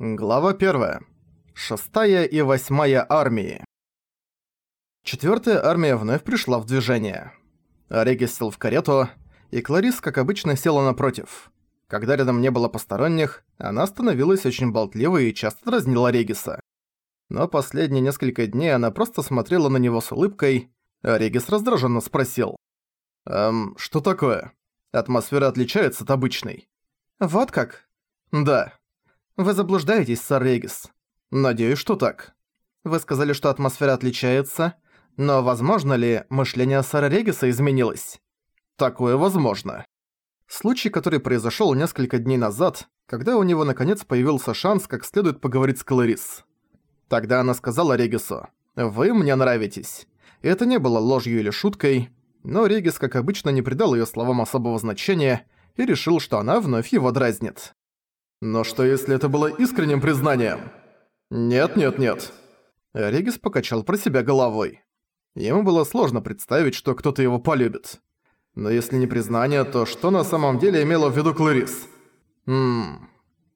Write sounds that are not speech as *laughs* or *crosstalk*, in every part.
Глава 1. Шестая и восьмая армии. Четвертая армия вновь пришла в движение. Орегис сел в карету, и Кларис, как обычно, села напротив. Когда рядом не было посторонних, она становилась очень болтливой и часто дразнила Региса. Но последние несколько дней она просто смотрела на него с улыбкой, а Регис раздраженно спросил. «Эм, что такое? Атмосфера отличается от обычной?» «Вот как?» «Да». Вы заблуждаетесь, сэр Регис. Надеюсь, что так. Вы сказали, что атмосфера отличается, но возможно ли мышление сэра Региса изменилось? Такое возможно. Случай, который произошёл несколько дней назад, когда у него наконец появился шанс как следует поговорить с Кларис. Тогда она сказала Регису, «Вы мне нравитесь». Это не было ложью или шуткой, но Регис, как обычно, не придал её словам особого значения и решил, что она вновь его дразнит. Но что если это было искренним признанием? Нет, нет, нет. Регис покачал про себя головой. Ему было сложно представить, что кто-то его полюбит. Но если не признание, то что на самом деле имела в виду Кларис? Ммм...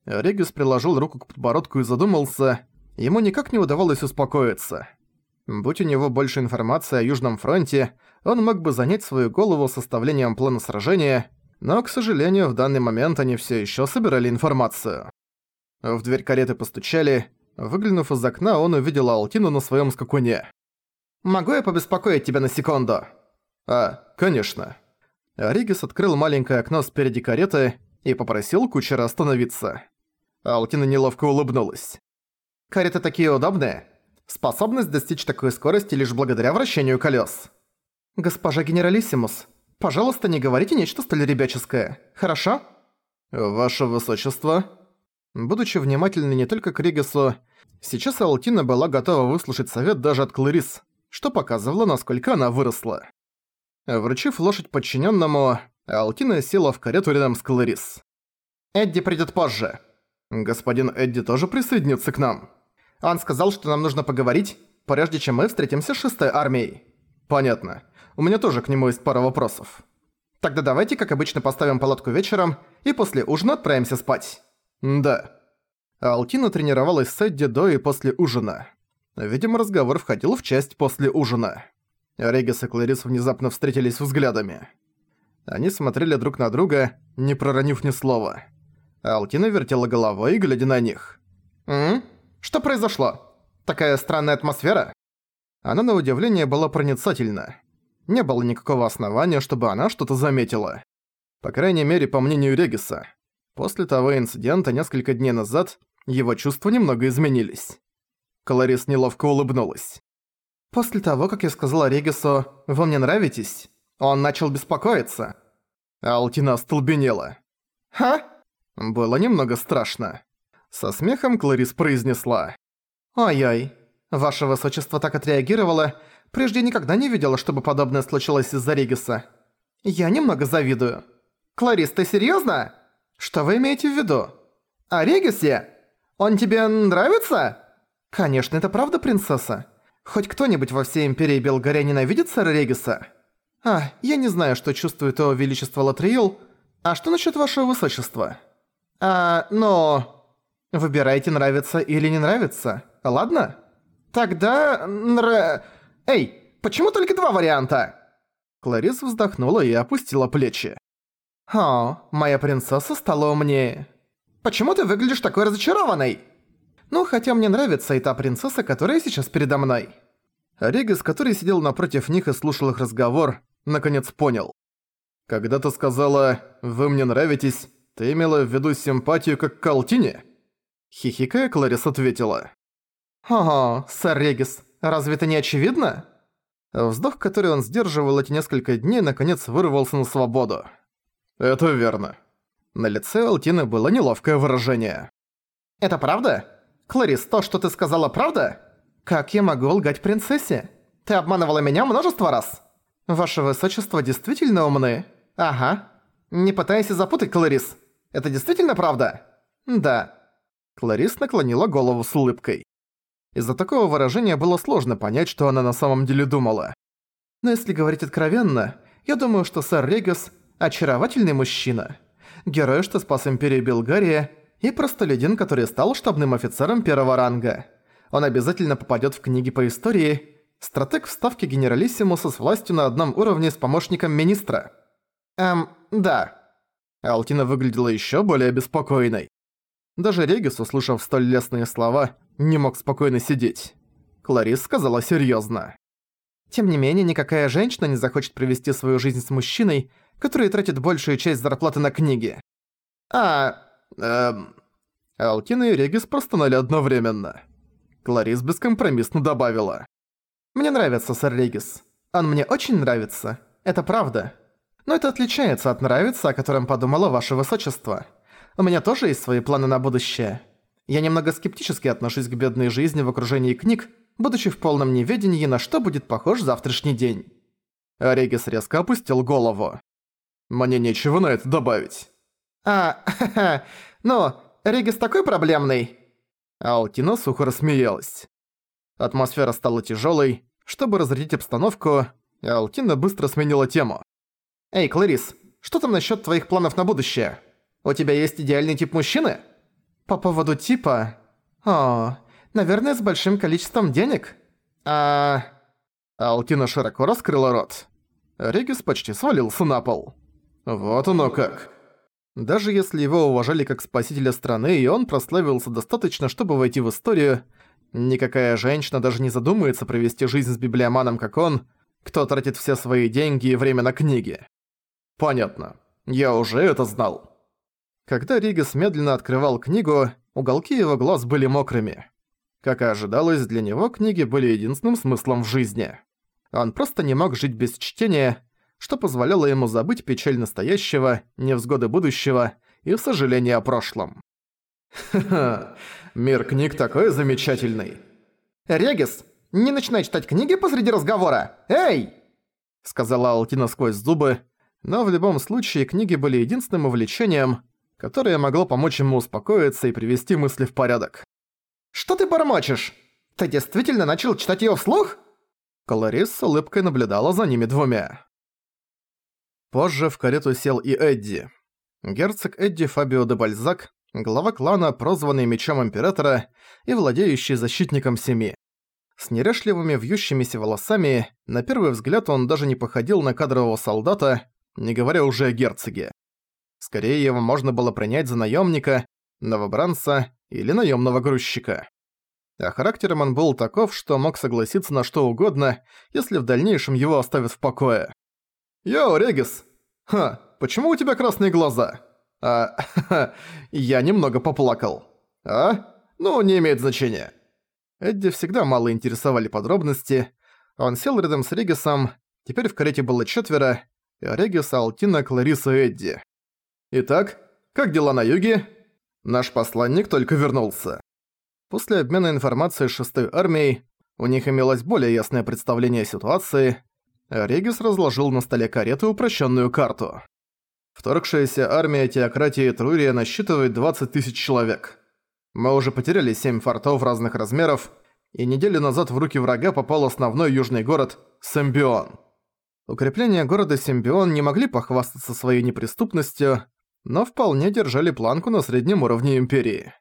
Регис приложил руку к подбородку и задумался. Ему никак не удавалось успокоиться. Будь у него больше информации о Южном фронте, он мог бы занять свою голову составлением плана сражения, но, к сожалению, в данный момент они все еще собирали информацию. В дверь кареты постучали. Выглянув из окна, он увидел Алтину на своем скакуне. «Могу я побеспокоить тебя на секунду?» «А, конечно». Ригис открыл маленькое окно спереди кареты и попросил кучера остановиться. Алтина неловко улыбнулась. «Кареты такие удобные. Способность достичь такой скорости лишь благодаря вращению колес. «Госпожа Генералиссимус, Пожалуйста, не говорите нечто столь ребяческое. Хорошо? Ваше Высочество. Будучи внимательной не только к Ригесу, сейчас Алтина была готова выслушать совет даже от Кларис, что показывало, насколько она выросла. Вручив лошадь подчиненному, Алтина села в карету рядом с Кларис. «Эдди придет позже». «Господин Эдди тоже присоединится к нам?» «Он сказал, что нам нужно поговорить, прежде чем мы встретимся с шестой армией». «Понятно. У меня тоже к нему есть пара вопросов. Тогда давайте, как обычно, поставим палатку вечером и после ужина отправимся спать. Да. Алтина тренировалась с Эдди до и после ужина. Видимо, разговор входил в часть после ужина. Регис и Кларис внезапно встретились взглядами. Они смотрели друг на друга, не проронив ни слова. Алтина вертела головой, глядя на них. «М? Что произошло? Такая странная атмосфера?» Она на удивление была проницательна не было никакого основания, чтобы она что-то заметила. По крайней мере, по мнению Региса. После того инцидента несколько дней назад его чувства немного изменились. Кларис неловко улыбнулась. «После того, как я сказала Регису, вы мне нравитесь, он начал беспокоиться». Алтина остолбенела. «Ха?» Было немного страшно. Со смехом Кларис произнесла. «Ой-ой, ваше высочество так отреагировало, Прежде никогда не видела, чтобы подобное случилось из-за Региса. Я немного завидую. Кларис, ты серьёзно? Что вы имеете в виду? О Регисе? Он тебе нравится? Конечно, это правда, принцесса. Хоть кто-нибудь во всей Империи Белгаря ненавидит сэра Региса? А, я не знаю, что чувствует его величество Латриил. А что насчет вашего высочества? А, но... Выбирайте, нравится или не нравится, ладно? Тогда... Нра... Эй, почему только два варианта?» Кларис вздохнула и опустила плечи. «О, моя принцесса стала умнее. Почему ты выглядишь такой разочарованной?» «Ну, хотя мне нравится и та принцесса, которая сейчас передо мной». Регис, который сидел напротив них и слушал их разговор, наконец понял. «Когда ты сказала «вы мне нравитесь», ты имела в виду симпатию как к Алтине?» Хихикая, Кларис ответила. «Ого, сэр Регис, Разве это не очевидно? Вздох, который он сдерживал эти несколько дней, наконец вырвался на свободу. Это верно. На лице Алтины было неловкое выражение. Это правда? Кларис, то, что ты сказала, правда? Как я могу лгать принцессе? Ты обманывала меня множество раз. Ваше высочество действительно умны. Ага. Не пытайся запутать, Кларис. Это действительно правда? Да. Кларис наклонила голову с улыбкой. Из-за такого выражения было сложно понять, что она на самом деле думала. Но если говорить откровенно, я думаю, что сэр Регас – очаровательный мужчина. Герой, что спас Империю Белгария, И простолюдин, который стал штабным офицером первого ранга. Он обязательно попадет в книги по истории. Стратег в ставке генералиссимуса с властью на одном уровне с помощником министра. Эм, да. Алтина выглядела еще более беспокойной. Даже Регис, услышав столь лестные слова, не мог спокойно сидеть. Кларис сказала серьезно. Тем не менее, никакая женщина не захочет провести свою жизнь с мужчиной, который тратит большую часть зарплаты на книги. А... Эм... Алтина и Регис простонали одновременно. Кларис бескомпромиссно добавила. «Мне нравится, сэр Регис. Он мне очень нравится. Это правда. Но это отличается от нравится, о котором подумало ваше высочество. У меня тоже есть свои планы на будущее. Я немного скептически отношусь к бедной жизни в окружении книг, будучи в полном неведении, на что будет похож завтрашний день. Регис резко опустил голову. «Мне нечего на это добавить». «А, ха-ха, ну, Регис такой проблемный?» Алтина сухо рассмеялась. Атмосфера стала тяжёлой. Чтобы разрядить обстановку, Алтина быстро сменила тему. «Эй, Кларис, что там насчёт твоих планов на будущее?» У тебя есть идеальный тип мужчины? По поводу типа... О, наверное, с большим количеством денег. А... Алтина широко раскрыла рот. Регис почти свалился на пол. Вот оно как. Даже если его уважали как спасителя страны, и он прославился достаточно, чтобы войти в историю, никакая женщина даже не задумается провести жизнь с библиоманом, как он, кто тратит все свои деньги и время на книги. Понятно. Я уже это знал. Когда Ригас медленно открывал книгу, уголки его глаз были мокрыми. Как и ожидалось, для него книги были единственным смыслом в жизни. Он просто не мог жить без чтения, что позволяло ему забыть печаль настоящего, невзгоды будущего и сожаление о прошлом. Ха-ха, мир книг такой замечательный. «Регис, не начинай читать книги посреди разговора! Эй!» Сказала Алтина сквозь зубы, но в любом случае книги были единственным увлечением, которое могло помочь ему успокоиться и привести мысли в порядок. «Что ты бормочешь? Ты действительно начал читать её вслух?» Колорис с улыбкой наблюдала за ними двумя. Позже в карету сел и Эдди. Герцог Эдди Фабио де Бальзак, глава клана, прозванный Мечом Императора и владеющий защитником семьи. С неряшливыми вьющимися волосами, на первый взгляд он даже не походил на кадрового солдата, не говоря уже о герцоге. Скорее его можно было принять за наемника, новобранца или наемного грузчика. А характером он был таков, что мог согласиться на что угодно, если в дальнейшем его оставят в покое. «Йоу, Регис! Ха, почему у тебя красные глаза?» «А, *laughs* я немного поплакал». «А? Ну, не имеет значения». Эдди всегда мало интересовали подробности. Он сел рядом с Регисом, теперь в карете было четверо, Регис, Алтина, Клариса и Эдди. «Итак, как дела на юге?» Наш посланник только вернулся. После обмена информацией с шестой армией у них имелось более ясное представление о ситуации. Регис разложил на столе кареты упрощенную карту. Вторгшаяся армия теократии Трурия насчитывает 20 тысяч человек. Мы уже потеряли 7 фортов разных размеров, и неделю назад в руки врага попал основной южный город Симбион. Укрепления города Симбион не могли похвастаться своей неприступностью, но вполне держали планку на среднем уровне Империи.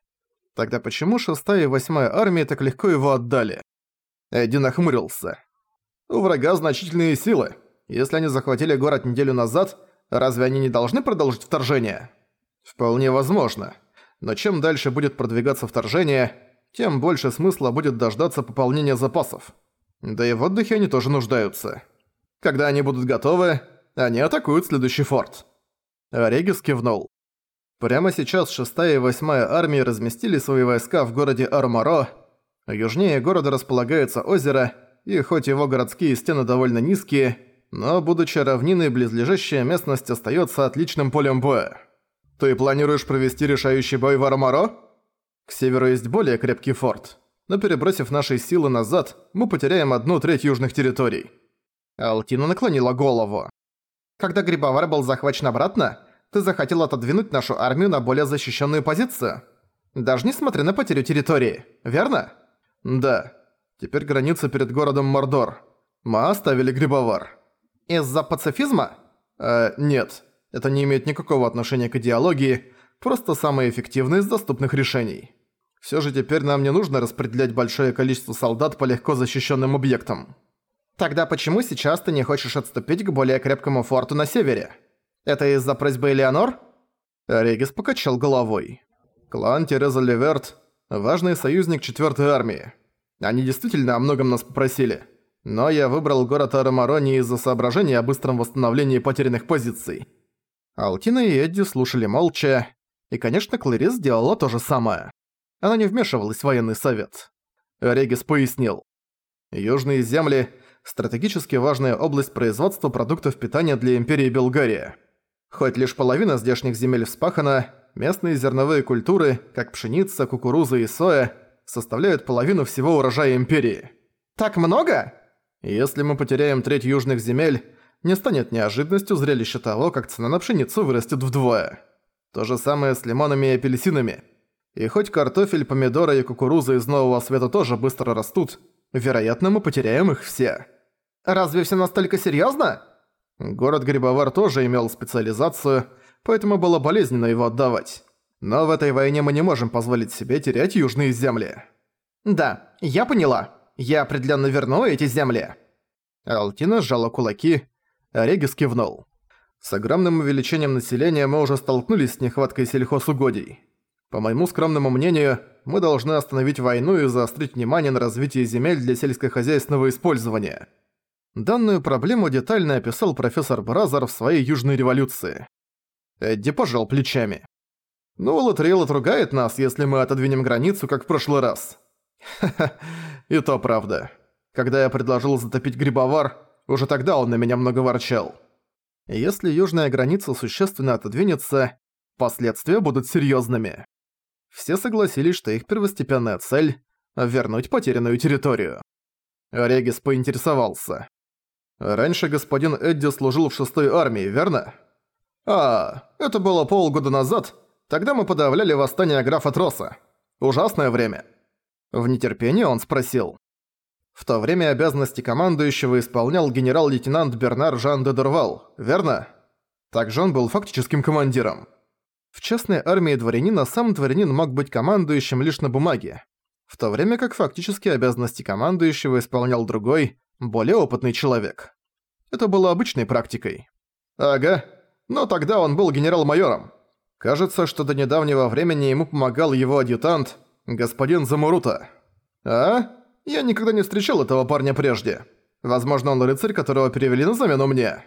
Тогда почему 6 и 8 армии так легко его отдали? Эдди нахмурился. У врага значительные силы. Если они захватили город неделю назад, разве они не должны продолжить вторжение? Вполне возможно. Но чем дальше будет продвигаться вторжение, тем больше смысла будет дождаться пополнения запасов. Да и в отдыхе они тоже нуждаются. Когда они будут готовы, они атакуют следующий форт. Регис кивнул. Прямо сейчас 6 и 8 армии разместили свои войска в городе Армаро. Южнее города располагается озеро, и хоть его городские стены довольно низкие, но, будучи равниной, близлежащая местность остается отличным полем боя. Ты планируешь провести решающий бой в Армаро? К северу есть более крепкий форт, но перебросив наши силы назад, мы потеряем одну треть южных территорий. Алтина наклонила голову. Когда Грибовар был захвачен обратно, ты захотел отодвинуть нашу армию на более защищенную позицию. Даже несмотря на потерю территории, верно? Да. Теперь граница перед городом Мордор. Мы оставили Грибовар. Из-за пацифизма? Э, нет. Это не имеет никакого отношения к идеологии. Просто самое эффективное из доступных решений. Всё же теперь нам не нужно распределять большое количество солдат по легко защищенным объектам. Тогда почему сейчас ты не хочешь отступить к более крепкому форту на севере? Это из-за просьбы Элеонор? Регис покачал головой. Клан Тереза Леверт – важный союзник 4-й армии. Они действительно о многом нас попросили. Но я выбрал город Арамарони из-за соображения о быстром восстановлении потерянных позиций. Алтина и Эдди слушали молча, и, конечно, Клэрис сделала то же самое. Она не вмешивалась в военный совет. Регис пояснил. Южные земли – стратегически важная область производства продуктов питания для Империи Белгария. Хоть лишь половина здешних земель вспахана, местные зерновые культуры, как пшеница, кукуруза и соя, составляют половину всего урожая Империи. Так много? Если мы потеряем треть южных земель, не станет неожиданностью зрелище того, как цена на пшеницу вырастет вдвое. То же самое с лимонами и апельсинами. И хоть картофель, помидоры и кукуруза из Нового Света тоже быстро растут, вероятно, мы потеряем их все. Разве все настолько серьёзно? Город Грибовар тоже имел специализацию, поэтому было болезненно его отдавать. Но в этой войне мы не можем позволить себе терять южные земли. Да, я поняла. Я определенно верну эти земли. Алтина сжала кулаки, а Регис кивнул. С огромным увеличением населения мы уже столкнулись с нехваткой сельхозугодий. По моему скромному мнению, мы должны остановить войну и заострить внимание на развитии земель для сельскохозяйственного использования. Данную проблему детально описал профессор Бразер в своей Южной революции. Эдди пожал плечами. «Ну, Латрил отругает нас, если мы отодвинем границу, как в прошлый раз». Ха-ха, и то правда. Когда я предложил затопить Грибовар, уже тогда он на меня много ворчал. Если южная граница существенно отодвинется, последствия будут серьезными. Все согласились, что их первостепенная цель — вернуть потерянную территорию. Регис поинтересовался. «Раньше господин Эдди служил в шестой армии, верно?» «А, это было полгода назад. Тогда мы подавляли восстание графа Троса. Ужасное время». В нетерпении он спросил. В то время обязанности командующего исполнял генерал-лейтенант Бернар Жан де Дорвал, верно? Также он был фактическим командиром. В частной армии дворянина сам дворянин мог быть командующим лишь на бумаге, в то время как фактически обязанности командующего исполнял другой, более опытный человек. Это было обычной практикой. Ага, но тогда он был генерал-майором. Кажется, что до недавнего времени ему помогал его адъютант, господин Замурута. А? Я никогда не встречал этого парня прежде. Возможно, он рыцарь, которого перевели на замену мне.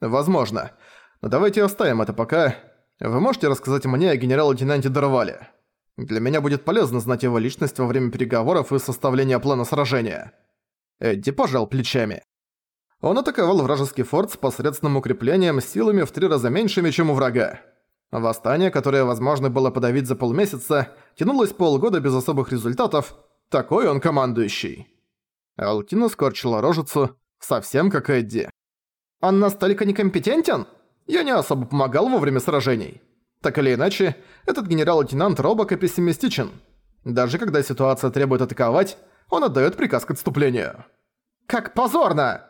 Возможно. Но давайте оставим это пока. Вы можете рассказать мне о генерал-лейтенанте Дарвале? Для меня будет полезно знать его личность во время переговоров и составления плана сражения. Эдди пожал плечами. Он атаковал вражеский форт с посредственным укреплением силами в три раза меньшими, чем у врага. Восстание, которое возможно было подавить за полмесяца, тянулось полгода без особых результатов, такой он командующий. Алтина скорчила рожицу, совсем как Эдди. Он настолько некомпетентен? Я не особо помогал во время сражений. Так или иначе, этот генерал-лейтенант робок и пессимистичен. Даже когда ситуация требует атаковать, он отдаёт приказ к отступлению. Как позорно!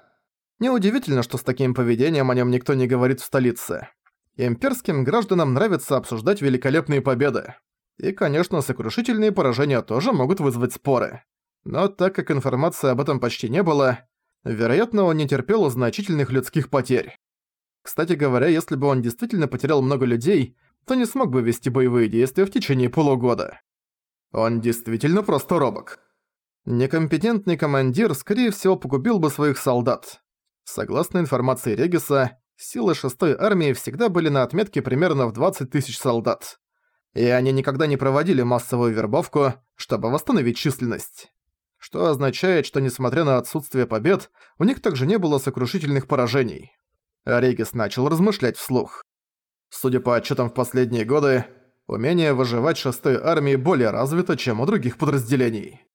Неудивительно, что с таким поведением о нём никто не говорит в столице. Имперским гражданам нравится обсуждать великолепные победы. И, конечно, сокрушительные поражения тоже могут вызвать споры. Но так как информации об этом почти не было, вероятно, он не терпел значительных людских потерь. Кстати говоря, если бы он действительно потерял много людей, то не смог бы вести боевые действия в течение полугода. Он действительно просто робок. Некомпетентный командир, скорее всего, погубил бы своих солдат. Согласно информации Региса, силы 6-й армии всегда были на отметке примерно в 20 тысяч солдат. И они никогда не проводили массовую вербовку, чтобы восстановить численность. Что означает, что несмотря на отсутствие побед, у них также не было сокрушительных поражений. Регис начал размышлять вслух. Судя по отчетам в последние годы, умение выживать шестой армии более развито, чем у других подразделений.